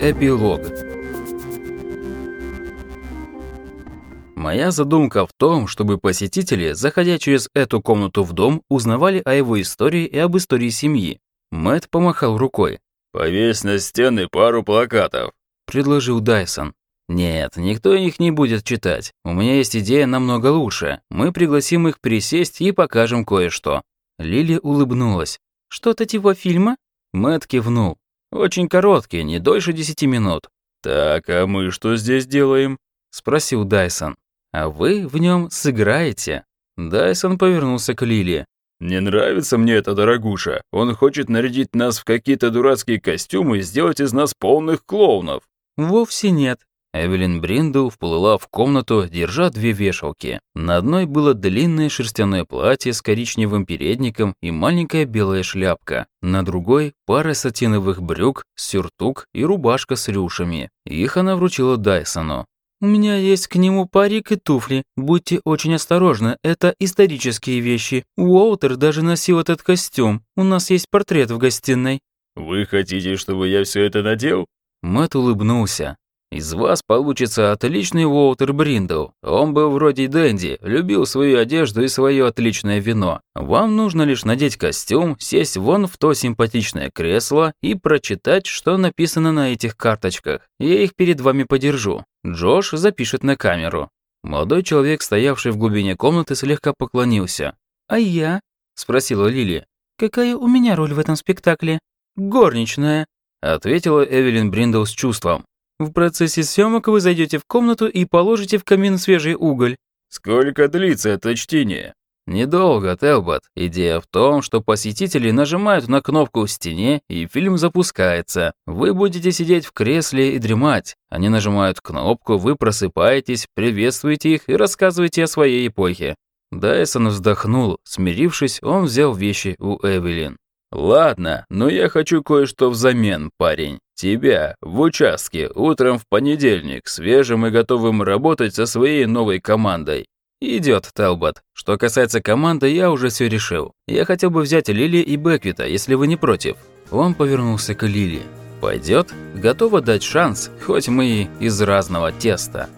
Эпилог Моя задумка в том, чтобы посетители, заходя через эту комнату в дом, узнавали о его истории и об истории семьи. Мэт помахал рукой. «Повесь на стены пару плакатов», – предложил Дайсон. «Нет, никто их не будет читать. У меня есть идея намного лучше. Мы пригласим их присесть и покажем кое-что». Лили улыбнулась. «Что-то типа фильма?» Мэт кивнул. «Очень короткий, не дольше десяти минут». «Так, а мы что здесь делаем?» – спросил Дайсон. «А вы в нем сыграете?» Дайсон повернулся к Лили. «Не нравится мне эта дорогуша. Он хочет нарядить нас в какие-то дурацкие костюмы и сделать из нас полных клоунов». «Вовсе нет. Эвелин Бриндл вплыла в комнату, держа две вешалки. На одной было длинное шерстяное платье с коричневым передником и маленькая белая шляпка. На другой – пара сатиновых брюк, сюртук и рубашка с рюшами. Их она вручила Дайсону. «У меня есть к нему парик и туфли. Будьте очень осторожны, это исторические вещи. Уолтер даже носил этот костюм. У нас есть портрет в гостиной». «Вы хотите, чтобы я все это надел?» Мэтт улыбнулся. Из вас получится отличный Уолтер Бриндл. Он был вроде Дэнди, любил свою одежду и свое отличное вино. Вам нужно лишь надеть костюм, сесть вон в то симпатичное кресло и прочитать, что написано на этих карточках. Я их перед вами подержу. Джош запишет на камеру». Молодой человек, стоявший в глубине комнаты, слегка поклонился. «А я?» – спросила Лили. «Какая у меня роль в этом спектакле?» «Горничная», – ответила Эвелин Бриндл с чувством. В процессе съемок вы зайдете в комнату и положите в камин свежий уголь. Сколько длится это чтение? Недолго, Телбот. Идея в том, что посетители нажимают на кнопку в стене, и фильм запускается. Вы будете сидеть в кресле и дремать. Они нажимают кнопку, вы просыпаетесь, приветствуете их и рассказываете о своей эпохе. Дайсон вздохнул. Смирившись, он взял вещи у Эвелин. «Ладно, но я хочу кое-что взамен, парень. Тебя в участке утром в понедельник, свежим и готовым работать со своей новой командой. Идет, Талбот. Что касается команды, я уже все решил. Я хотел бы взять Лили и Беквита, если вы не против. Он повернулся к Лили. Пойдет? Готова дать шанс, хоть мы и из разного теста.